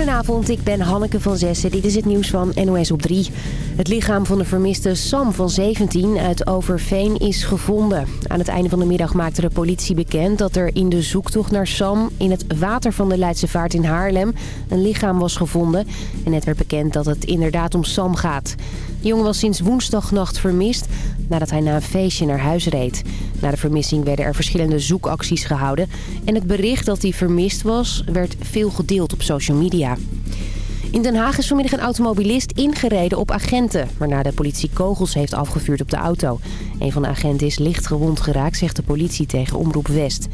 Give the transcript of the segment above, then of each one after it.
Goedenavond, ik ben Hanneke van Zessen. Dit is het nieuws van NOS op 3. Het lichaam van de vermiste Sam van 17 uit Overveen is gevonden. Aan het einde van de middag maakte de politie bekend dat er in de zoektocht naar Sam... in het water van de Leidse Vaart in Haarlem een lichaam was gevonden. En net werd bekend dat het inderdaad om Sam gaat. De jongen was sinds woensdagnacht vermist nadat hij na een feestje naar huis reed. Na de vermissing werden er verschillende zoekacties gehouden. En het bericht dat hij vermist was werd veel gedeeld op social media. In Den Haag is vanmiddag een automobilist ingereden op agenten... waarna de politie kogels heeft afgevuurd op de auto. Een van de agenten is licht gewond geraakt, zegt de politie tegen Omroep West.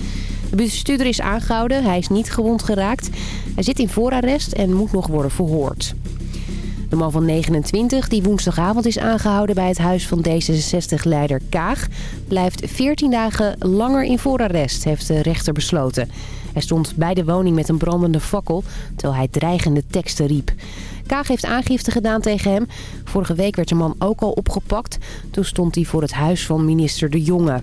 De bestuurder is aangehouden, hij is niet gewond geraakt. Hij zit in voorarrest en moet nog worden verhoord. De man van 29, die woensdagavond is aangehouden bij het huis van D66-leider Kaag... blijft 14 dagen langer in voorarrest, heeft de rechter besloten. Hij stond bij de woning met een brandende fakkel, terwijl hij dreigende teksten riep. Kaag heeft aangifte gedaan tegen hem. Vorige week werd de man ook al opgepakt. Toen stond hij voor het huis van minister De Jonge.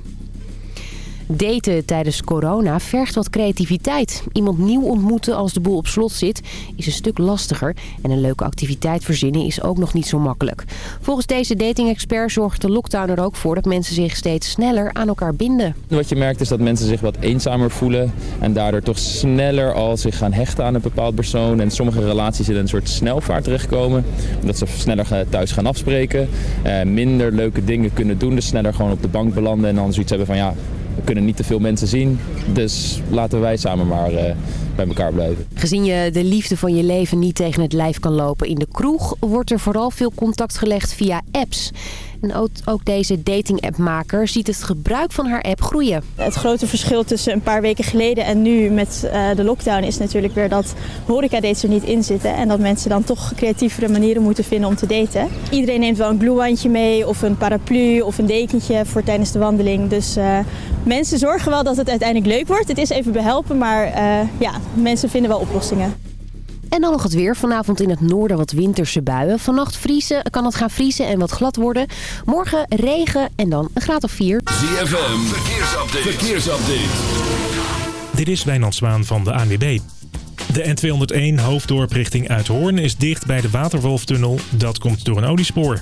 Daten tijdens corona vergt wat creativiteit. Iemand nieuw ontmoeten als de boel op slot zit is een stuk lastiger. En een leuke activiteit verzinnen is ook nog niet zo makkelijk. Volgens deze dating-expert zorgt de lockdown er ook voor dat mensen zich steeds sneller aan elkaar binden. Wat je merkt is dat mensen zich wat eenzamer voelen en daardoor toch sneller al zich gaan hechten aan een bepaald persoon. En sommige relaties in een soort snelvaart terechtkomen. Omdat ze sneller thuis gaan afspreken, eh, minder leuke dingen kunnen doen. Dus sneller gewoon op de bank belanden en dan zoiets hebben van ja, we kunnen niet te veel mensen zien. Dus laten wij samen maar uh, bij elkaar blijven. Gezien je de liefde van je leven niet tegen het lijf kan lopen in de kroeg... wordt er vooral veel contact gelegd via apps. Ook, deze dating-appmaker ziet het gebruik van haar app groeien. Het grote verschil tussen een paar weken geleden en nu met uh, de lockdown is natuurlijk weer dat horeca-dates er niet in zitten. En dat mensen dan toch creatievere manieren moeten vinden om te daten. Iedereen neemt wel een glühweintje mee of een paraplu of een dekentje voor tijdens de wandeling. Dus uh, mensen zorgen wel dat het uiteindelijk leuk wordt. Het is even behelpen, maar uh, ja, mensen vinden wel oplossingen. En dan nog het weer. Vanavond in het noorden wat winterse buien. Vannacht vriezen, kan het gaan vriezen en wat glad worden. Morgen regen en dan een graad of 4. ZFM, verkeersupdate. verkeersupdate. Dit is Wijnand Zwaan van de ANWB. De N201 hoofddorp richting Uithoorn is dicht bij de Waterwolftunnel. Dat komt door een oliespoor.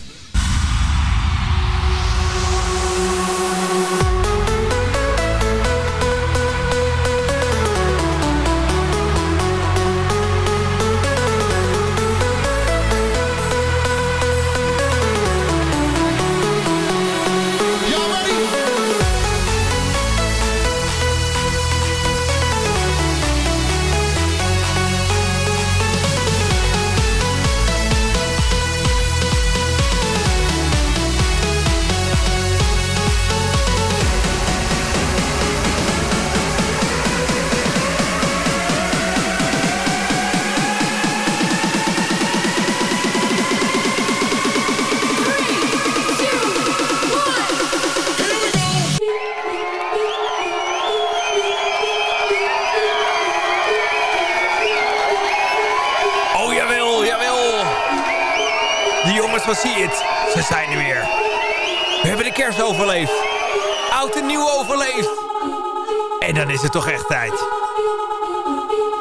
Ze zijn er weer. We hebben de kerst overleefd. Oud en nieuw overleefd. En dan is het toch echt tijd.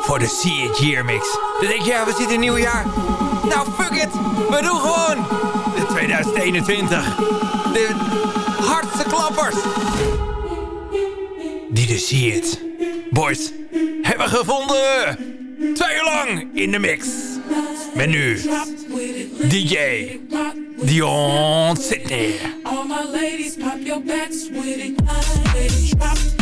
Voor de See It Year Mix. Dan denk je, ja, we zitten in het nieuwe jaar. Nou, fuck it. We doen gewoon de 2021. De hardste klappers. Die de See It Boys hebben gevonden. Twee uur lang in de mix. Met nu DJ Dion Sydney. All my ladies, pop your backs with it.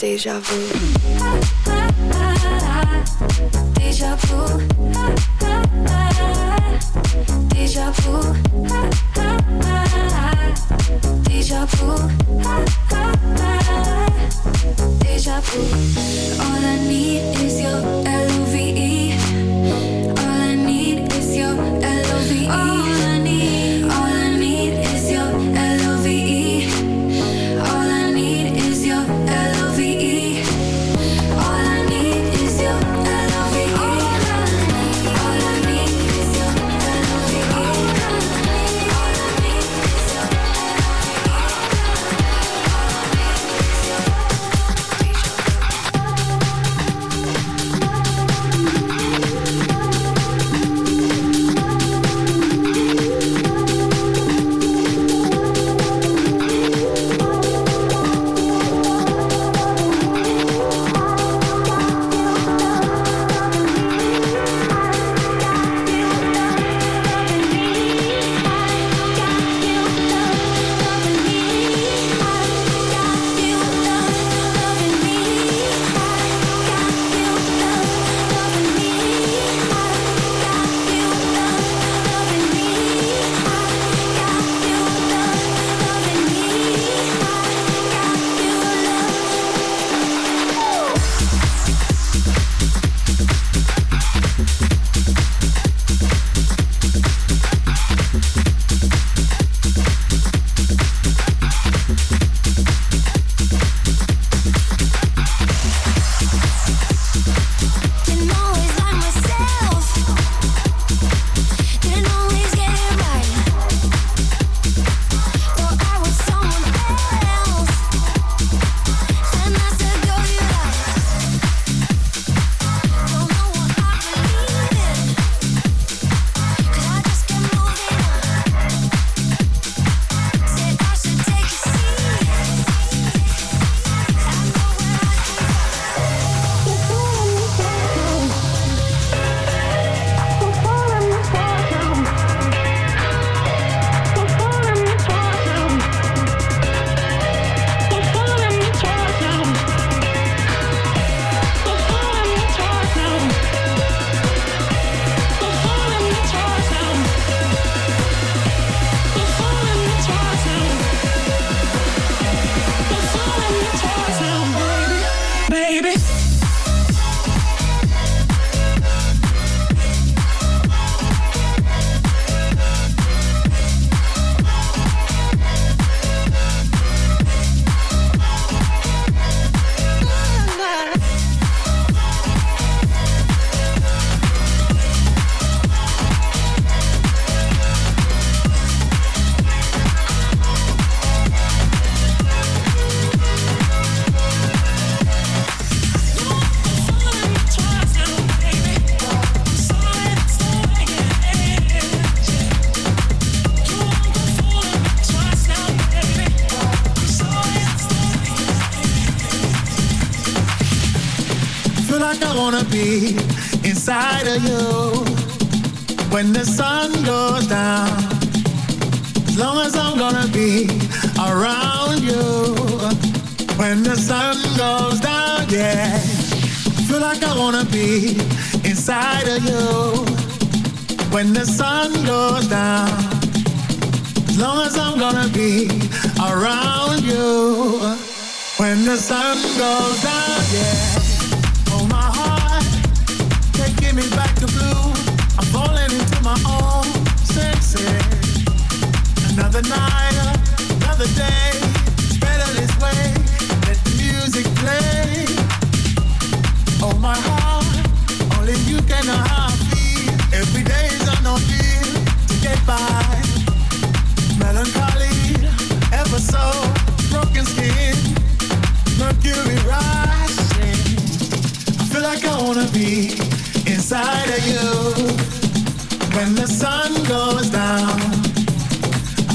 deja vu. Deja vu. Deja vu. Deja vu. Deja vu. All I need is your L O V E. All I need is your L O V E. around you when the sun goes down, yeah. Feel like I wanna be inside of you when the sun goes down. As long as I'm gonna be around you when the sun goes down, yeah. Oh my heart, taking me back to blue. I'm falling into my own senses. Another night, another day. It's better this way. Let the music play. Oh my heart, only you can know how. Every day is on no feel to get by. Melancholy, ever so broken skin, mercury rising. I feel like I wanna be inside of you when the sun goes down.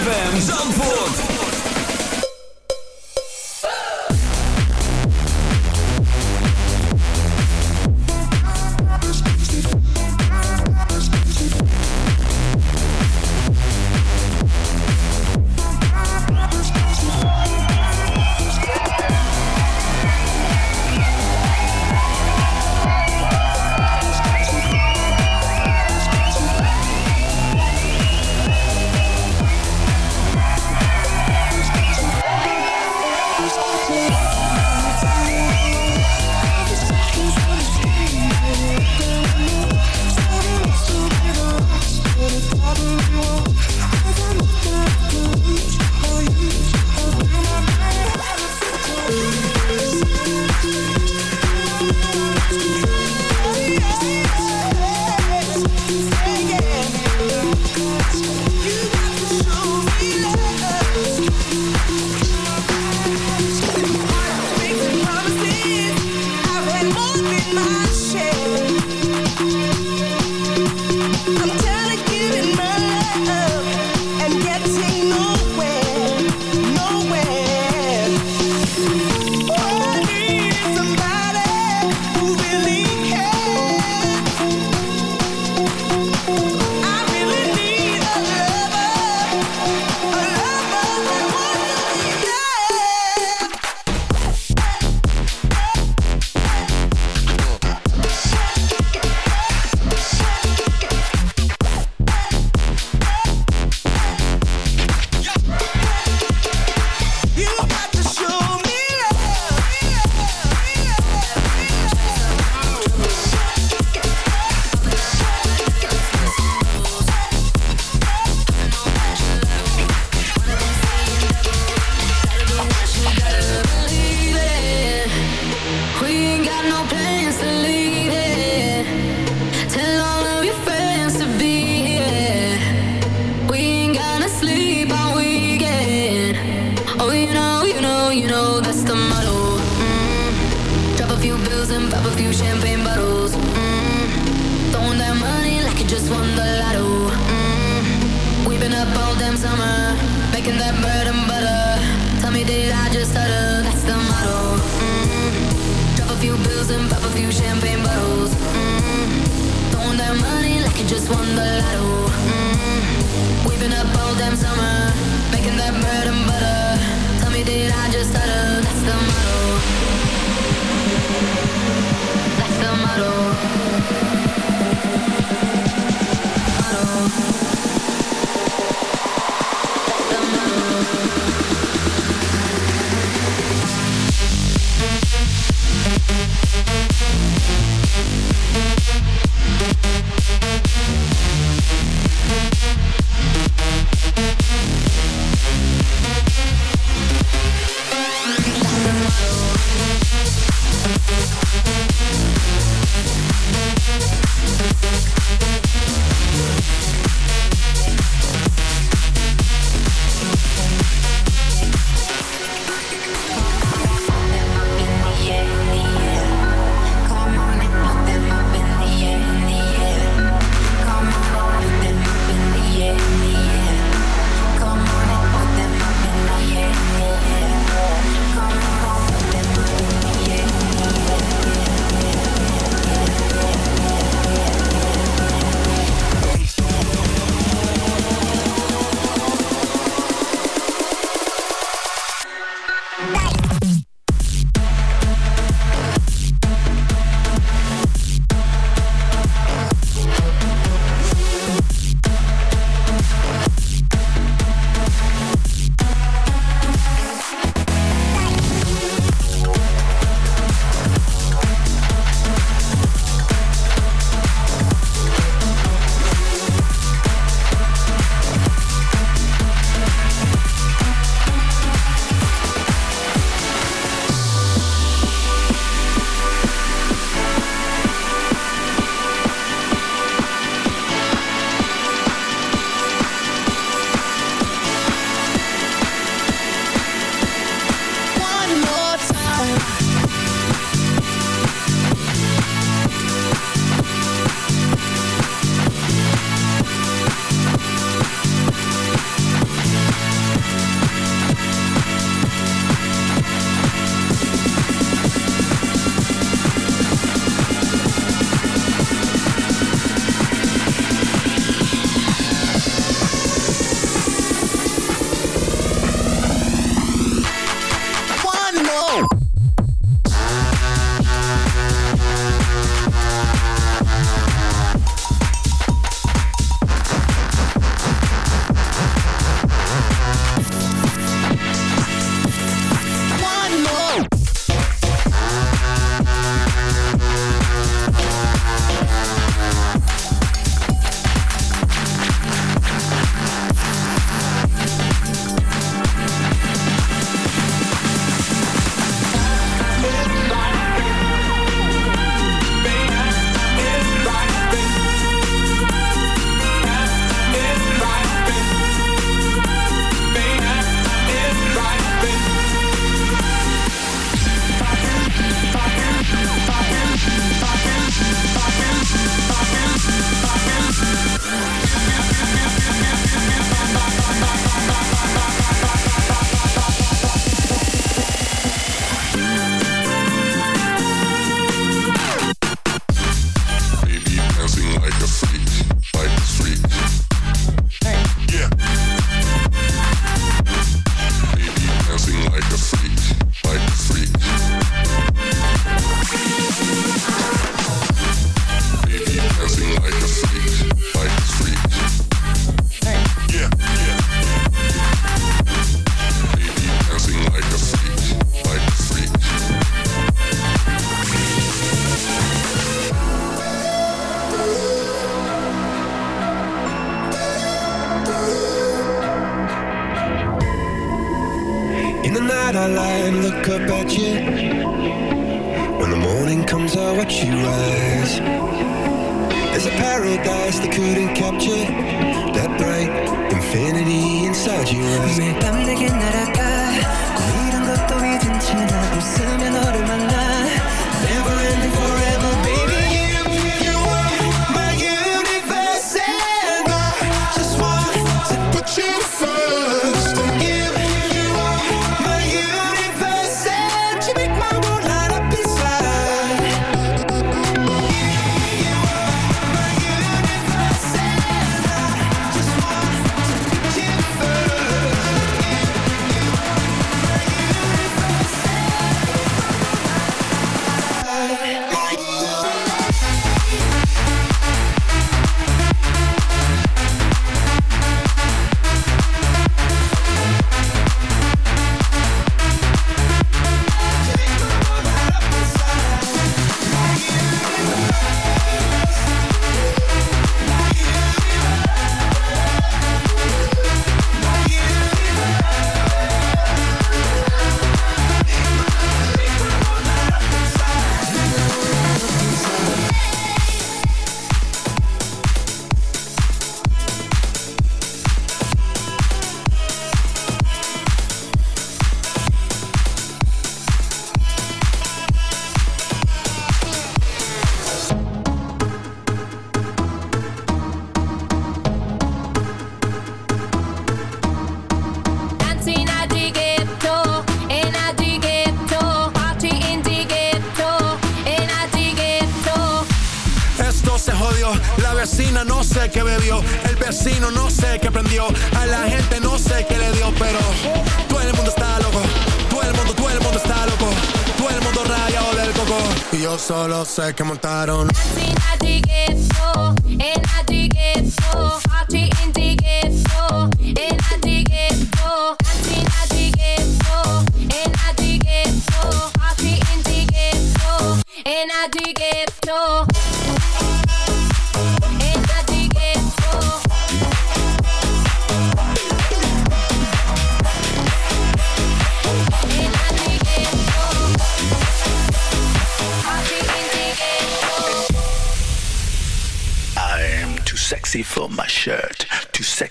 ZFM Zandvoort.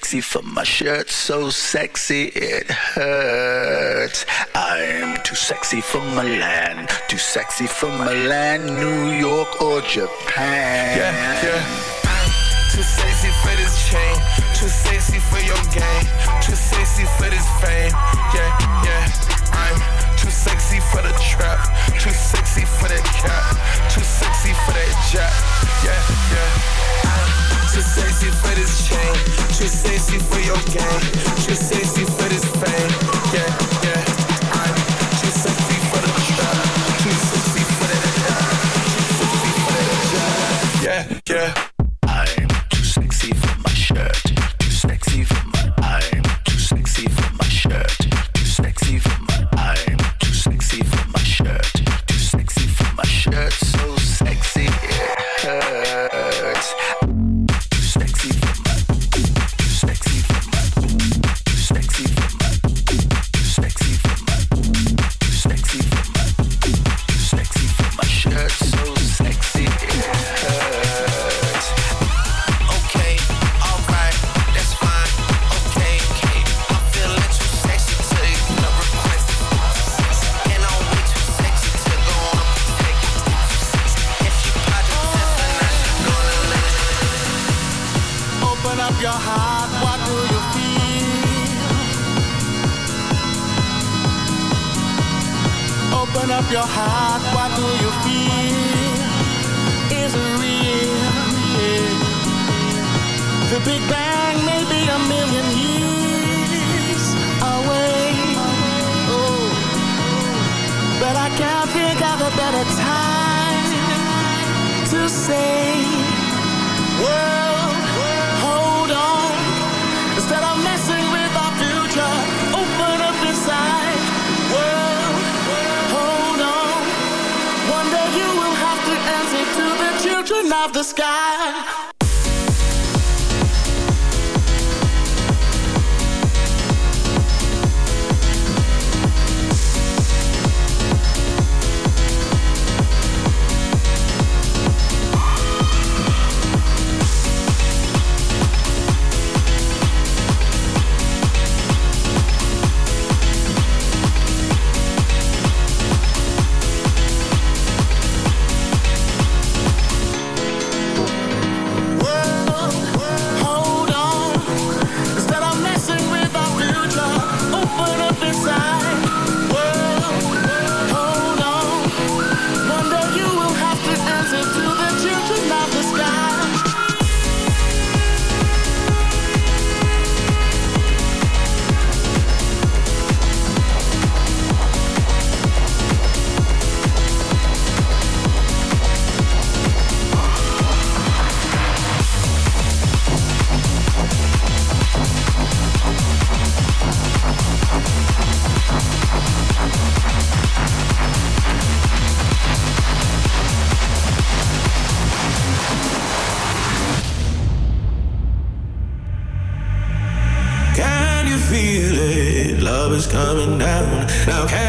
sexy for my shirt, so sexy it hurts. I'm too sexy for Milan, too sexy for Milan, New York or Japan. Yeah, yeah. I'm too sexy for this chain, too sexy for your game, too sexy for this fame. Yeah, yeah. I'm too sexy for the trap okay. Just say. Open up your heart, what do you feel? Is it real? The Big Bang may be a million years away. Oh. But I can't think of a better time to say, Whoa. of the sky. Okay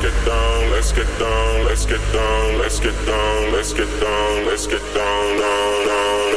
get down, let's get down, let's get down, let's get down, let's get down, let's get down, down, down.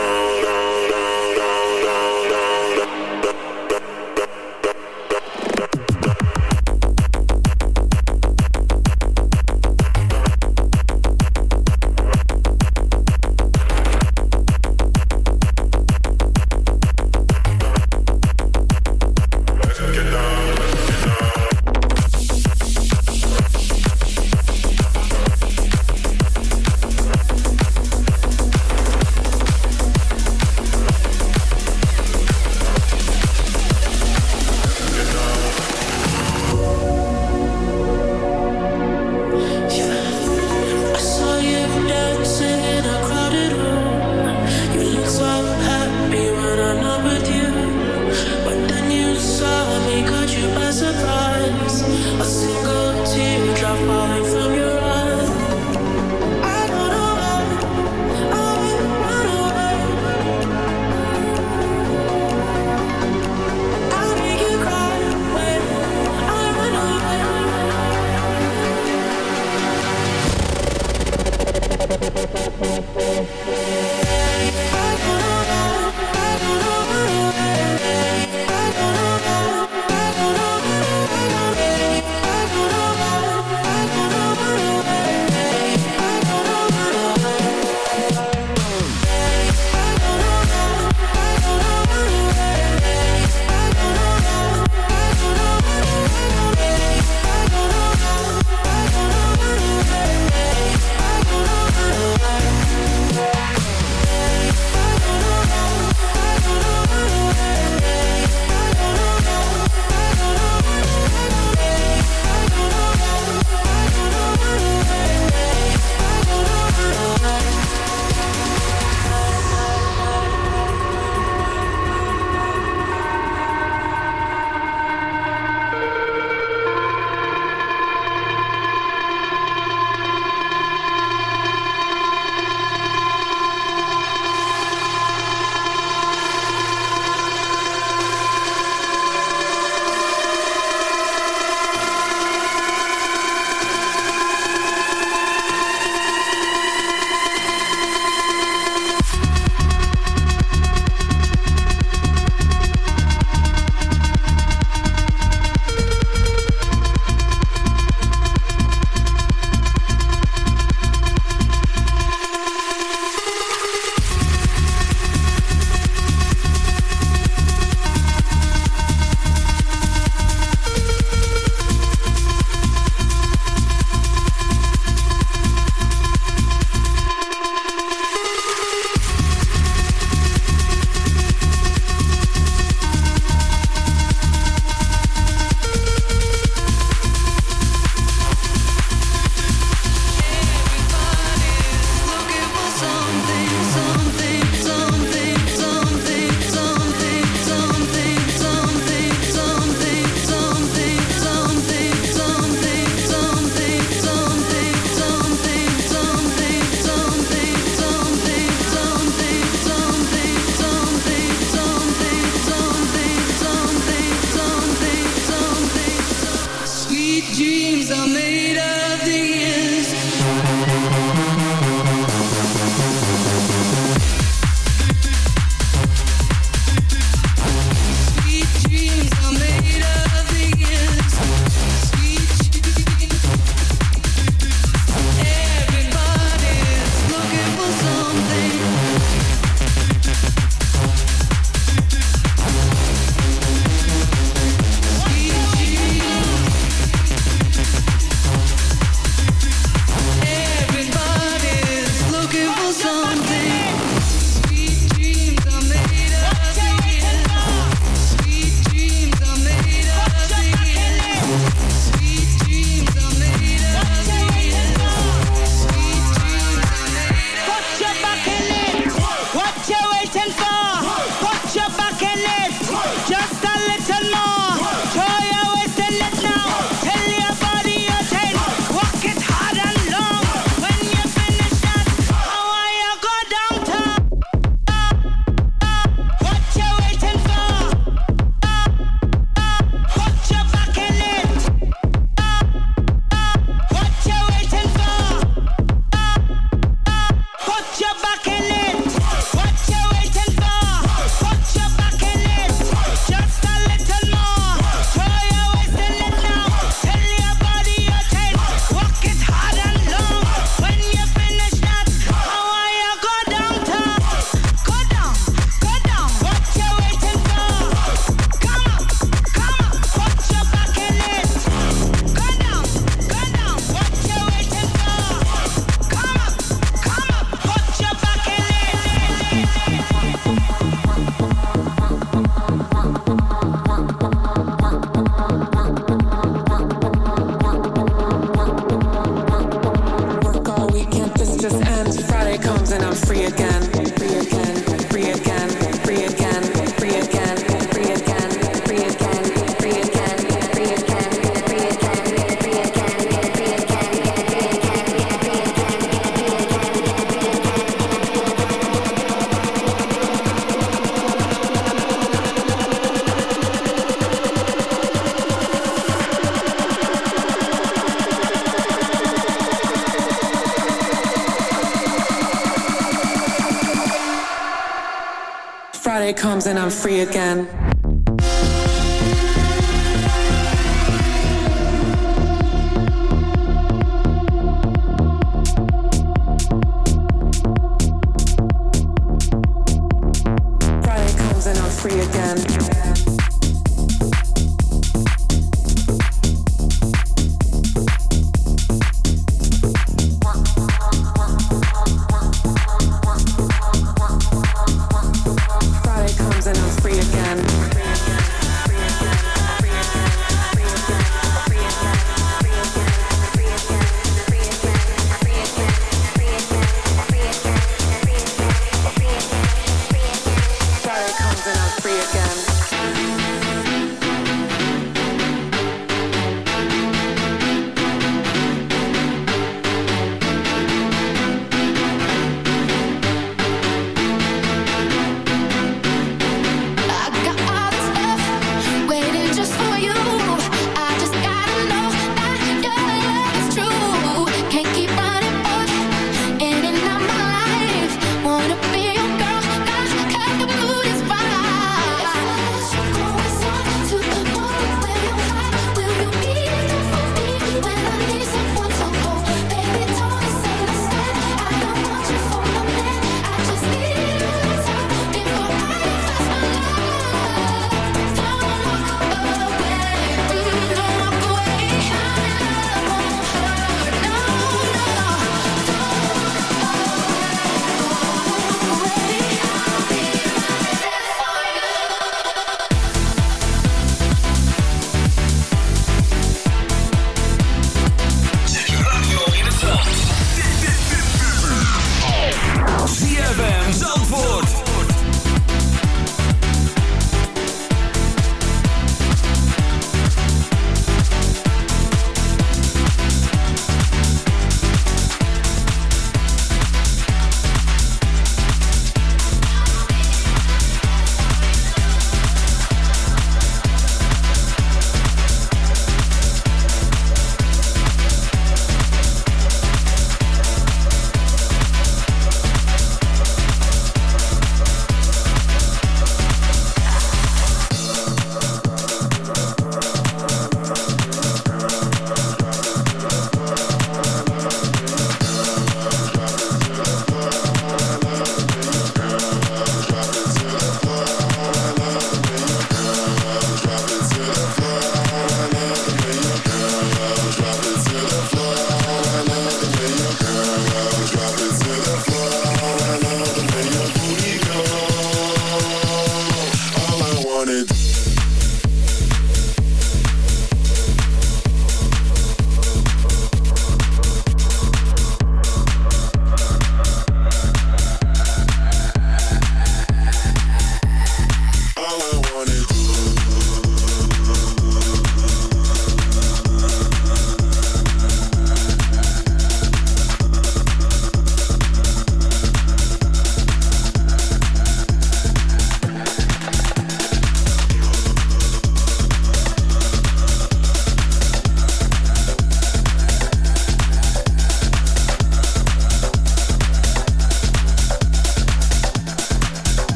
And I'm free again.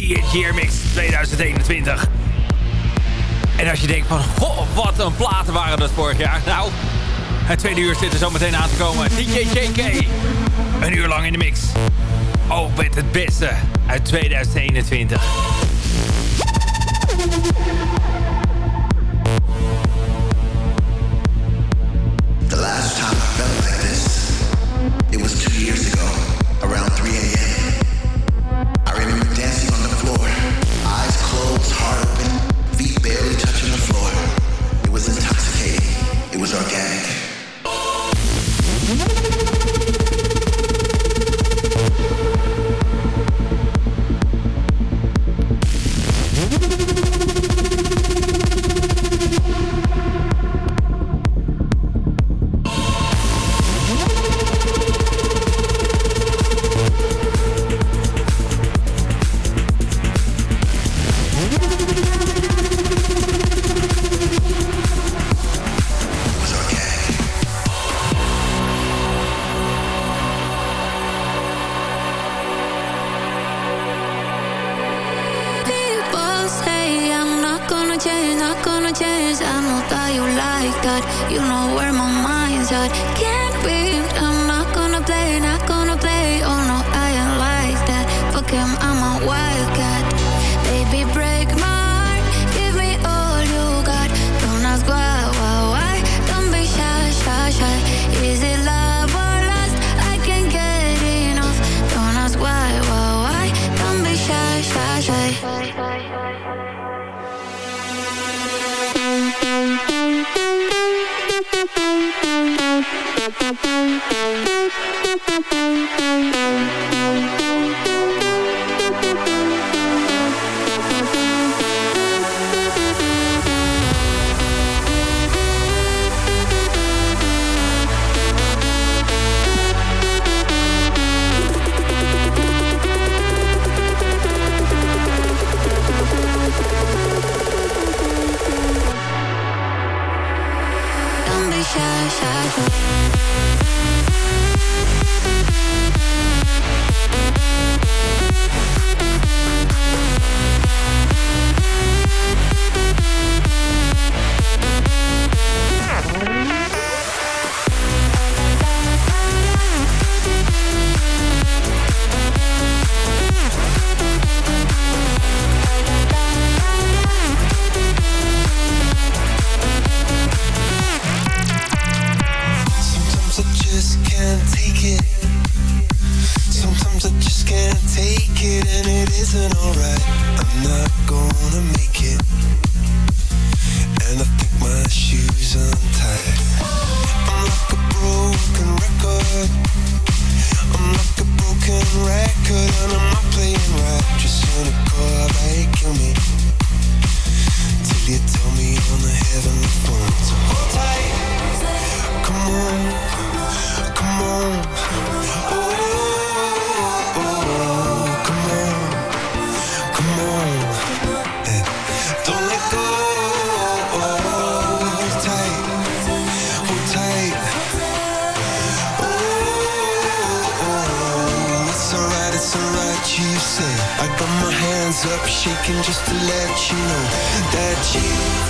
See It Year Mix 2021. En als je denkt van, goh, wat een platen waren dat vorig jaar. Nou, het tweede uur zit er zo meteen aan te komen. DJ een uur lang in de mix. Ook met het beste uit 2021. I know that you like that. You know where my mind's at. Can't be. I'm record, and I'm not playing right. Just cynical, I might kill me. Till you tell me on the heavenly phone. So hold tight. Come on, come on. Oh, got my hands up, shaking just to let you know that you've